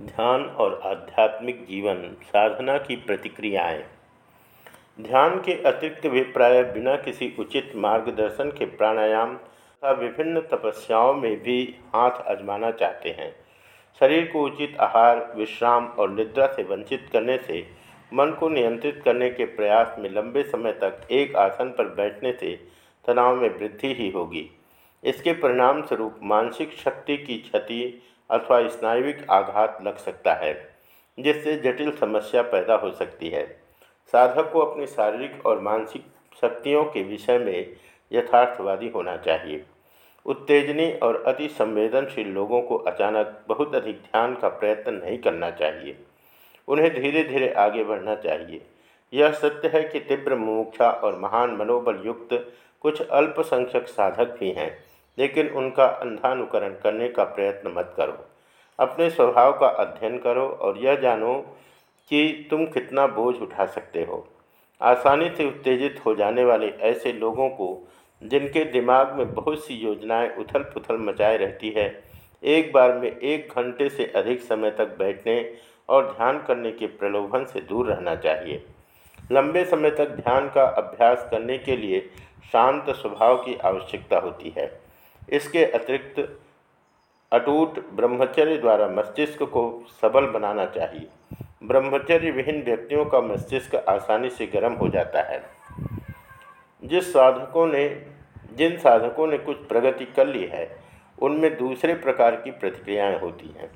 ध्यान और आध्यात्मिक जीवन साधना की प्रतिक्रियाएँ। ध्यान के अतिरिक्त वे प्राय बिना किसी उचित मार्गदर्शन के प्राणायाम तथा विभिन्न तपस्याओं में भी हाथ आजमाना चाहते हैं। शरीर को उचित आहार, विश्राम और निद्रा से वंचित करने से, मन को नियंत्रित करने के प्रयास में लंबे समय तक एक आसन पर बैठने से तनाव में वृद्धि ही होगी। इसके परिणाम स्वरूप मानसिक शक्ति की क्षति अथवा स्नायुविक आघात लग सकता है, जिससे जटिल समस्या पैदा हो सकती है। साधक को अपनी शारीरिक और मानसिक शक्तियों के विषय में यथार्थवादी होना चाहिए। उत्तेजनी और अति संवेदनशील लोगों को अचानक बहुत अधिक ध्यान का प्रयत्न नहीं करना चाहिए। उन्हें धीरे धीरे आगे बढ़ना चाहिए। यह सत्य है कि तीव्र मुमुक्षा और महान मनोबल युक्त कुछ अल्पसंख्यक साधक भी हैं। लेकिन उनका अंधानुकरण करने का प्रयत्न मत करो। अपने स्वभाव का अध्ययन करो और यह जानो कि तुम कितना बोझ उठा सकते हो। आसानी से उत्तेजित हो जाने वाले ऐसे लोगों को, जिनके दिमाग में बहुत सी योजनाएँ उथल पुथल मचाए रहती है, एक बार में एक घंटे से अधिक समय तक बैठने और ध्यान करने के प्रलोभन से दूर रहना चाहिए। लंबे समय तक ध्यान का अभ्यास करने के लिए शांत स्वभाव की आवश्यकता होती है। इसके अतिरिक्त अटूट ब्रह्मचर्य द्वारा मस्तिष्क को सबल बनाना चाहिए। ब्रह्मचर्य विहीन व्यक्तियों का मस्तिष्क आसानी से गर्म हो जाता है। जिस साधकों ने, जिन साधकों ने कुछ प्रगति कर ली है, उनमें दूसरे प्रकार की प्रतिक्रियाएँ होती हैं।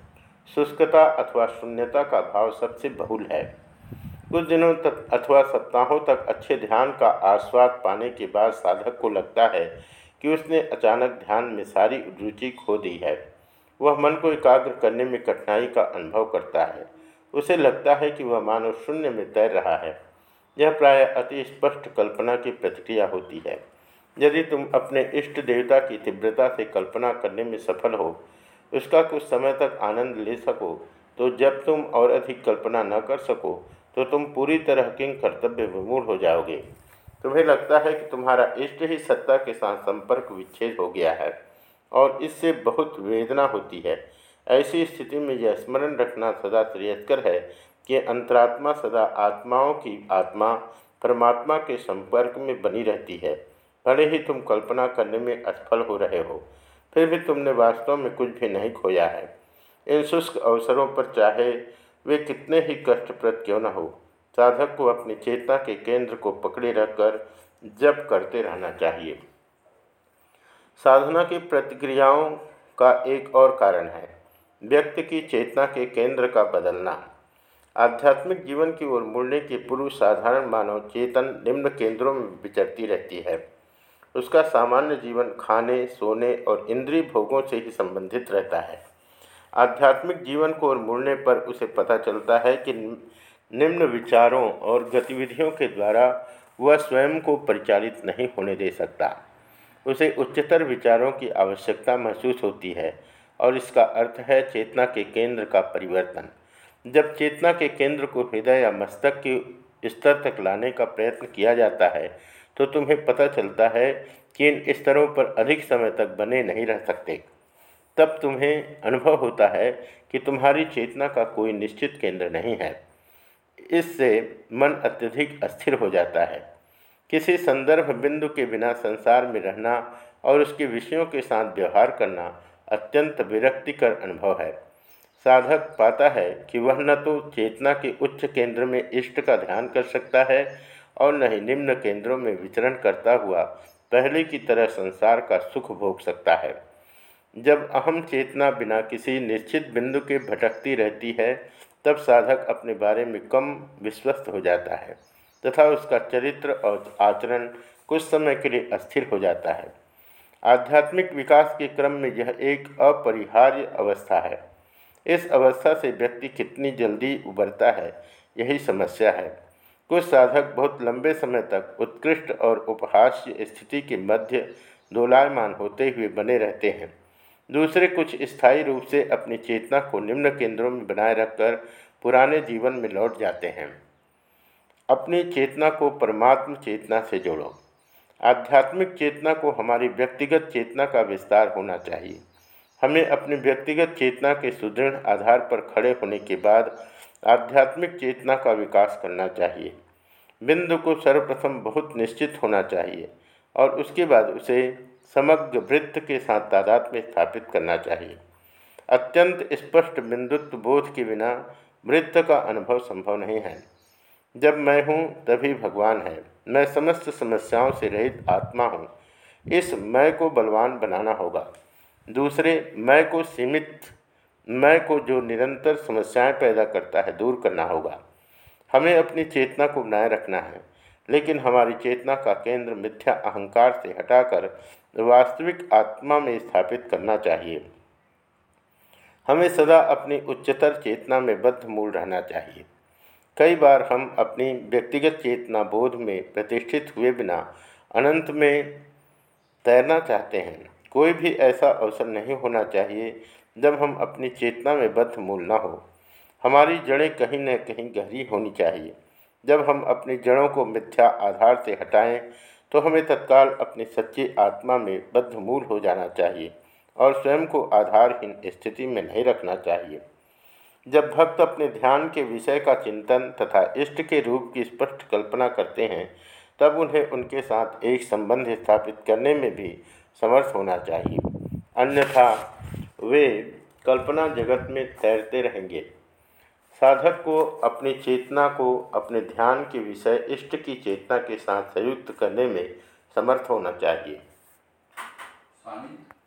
शुष्कता अथवा शून्यता का भाव सबसे बहुल है। कुछ दिनों तक अथवा सप्ताहों तक अच्छे ध्यान का आस्वाद पाने के बाद साधक को लगता है कि उसने अचानक ध्यान में सारी रुचि खो दी है। वह मन को एकाग्र करने में कठिनाई का अनुभव करता है। उसे लगता है कि वह मानव शून्य में तैर रहा है। यह प्राय अति स्पष्ट कल्पना की प्रतिक्रिया होती है। यदि तुम अपने इष्ट देवता की तीव्रता से कल्पना करने में सफल हो, उसका कुछ समय तक आनंद ले सको तो जब तुम और अधिक कल्पना न कर सको तो तुम पूरी तरह किंग कर्तव्य विमूढ़ हो जाओगे। तुम्हें लगता है कि तुम्हारा इष्ट ही सत्ता के साथ संपर्क विच्छेद हो गया है और इससे बहुत वेदना होती है। ऐसी स्थिति में यह स्मरण रखना सदा श्रेयस्कर है कि अंतरात्मा सदा आत्माओं की आत्मा, परमात्मा के संपर्क में बनी रहती है। भले ही तुम कल्पना करने में असफल हो रहे हो, फिर भी तुमने वास्तव में कुछ भी नहीं खोया है। इन शुष्क अवसरों पर चाहे वे कितने ही कष्टप्रद क्यों न हो साधक को अपनी चेतना के केंद्र को पकड़े रखकर जप करते रहना चाहिए। साधना की प्रतिक्रियाओं का एक और कारण है, व्यक्ति की चेतना के केंद्र का बदलना। आध्यात्मिक जीवन की ओर मुड़ने के पूर्व साधारण मानव चेतन निम्न केंद्रों में विचरती रहती है। उसका सामान्य जीवन खाने, सोने और इंद्रिय भोगों से ही संबंधित रहता है। आध्यात्मिक जीवन को ओर मुड़ने पर उसे पता चलता है कि निम्न विचारों और गतिविधियों के द्वारा वह स्वयं को परिचालित नहीं होने दे सकता। उसे उच्चतर विचारों की आवश्यकता महसूस होती है और इसका अर्थ है चेतना के केंद्र का परिवर्तन। जब चेतना के केंद्र को हृदय या मस्तक के स्तर तक लाने का प्रयत्न किया जाता है तो तुम्हें पता चलता है कि इन स्तरों पर अधिक समय तक बने नहीं रह सकते। तब तुम्हें अनुभव होता है कि तुम्हारी चेतना का कोई निश्चित केंद्र नहीं है। इससे मन अत्यधिक अस्थिर हो जाता है। किसी संदर्भ बिंदु के बिना संसार में रहना और उसके विषयों के साथ व्यवहार करना अत्यंत विरक्तिकर अनुभव है। साधक पाता है कि वह न तो चेतना के उच्च केंद्र में इष्ट का ध्यान कर सकता है और न ही निम्न केंद्रों में विचरण करता हुआ पहले की तरह संसार का सुख भोग सकता है। जब अहम चेतना बिना किसी निश्चित बिंदु के भटकती रहती है, तब साधक अपने बारे में कम विश्वस्त हो जाता है तथा उसका चरित्र और आचरण कुछ समय के लिए अस्थिर हो जाता है। आध्यात्मिक विकास के क्रम में यह एक अपरिहार्य अवस्था है। इस अवस्था से व्यक्ति कितनी जल्दी उबरता है, यही समस्या है। कुछ साधक बहुत लंबे समय तक उत्कृष्ट और उपहास्य स्थिति के मध्य दोलायमान होते हुए बने रहते हैं। दूसरे कुछ स्थायी रूप से अपनी चेतना को निम्न केंद्रों में बनाए रखकर पुराने जीवन में लौट जाते हैं। अपनी चेतना को परमात्म चेतना से जोड़ो। आध्यात्मिक चेतना को हमारी व्यक्तिगत चेतना का विस्तार होना चाहिए। हमें अपनी व्यक्तिगत चेतना के सुदृढ़ आधार पर खड़े होने के बाद आध्यात्मिक चेतना का विकास करना चाहिए। बिंदु को सर्वप्रथम बहुत निश्चित होना चाहिए और उसके बाद उसे समग्र वृत्त के साथ तादाद में स्थापित करना चाहिए। अत्यंत स्पष्ट बिंदुत्व बोध के बिना वृत्त का अनुभव संभव नहीं है। जब मैं हूँ, तभी भगवान है। मैं समस्त समस्याओं से रहित आत्मा हूँ। इस मैं को बलवान बनाना होगा। दूसरे, मैं को सीमित, मैं को जो निरंतर समस्याएँ पैदा करता है, दूर करना होगा। हमें अपनी चेतना को बनाए रखना है। लेकिन हमारी चेतना का केंद्र मिथ्या अहंकार से हटाकर वास्तविक आत्मा में स्थापित करना चाहिए। हमें सदा अपनी उच्चतर चेतना में बद्ध मूल रहना चाहिए। कई बार हम अपनी व्यक्तिगत चेतना बोध में प्रतिष्ठित हुए बिना अनंत में तैरना चाहते हैं। कोई भी ऐसा अवसर नहीं होना चाहिए जब हम अपनी चेतना में बद्ध मूल न हो। हमारी जड़ें कहीं न कहीं गहरी होनी चाहिए। जब हम अपनी जड़ों को मिथ्या आधार से हटाएँ तो हमें तत्काल अपनी सच्ची आत्मा में बद्ध मूल हो जाना चाहिए और स्वयं को आधारहीन स्थिति में नहीं रखना चाहिए। जब भक्त अपने ध्यान के विषय का चिंतन तथा इष्ट के रूप की स्पष्ट कल्पना करते हैं, तब उन्हें उनके साथ एक संबंध स्थापित करने में भी समर्थ होना चाहिए। अन्यथा वे कल्पना जगत में तैरते रहेंगे। साधक को अपनी चेतना को अपने ध्यान के विषय, इष्ट की चेतना के साथ संयुक्त करने में समर्थ होना चाहिए।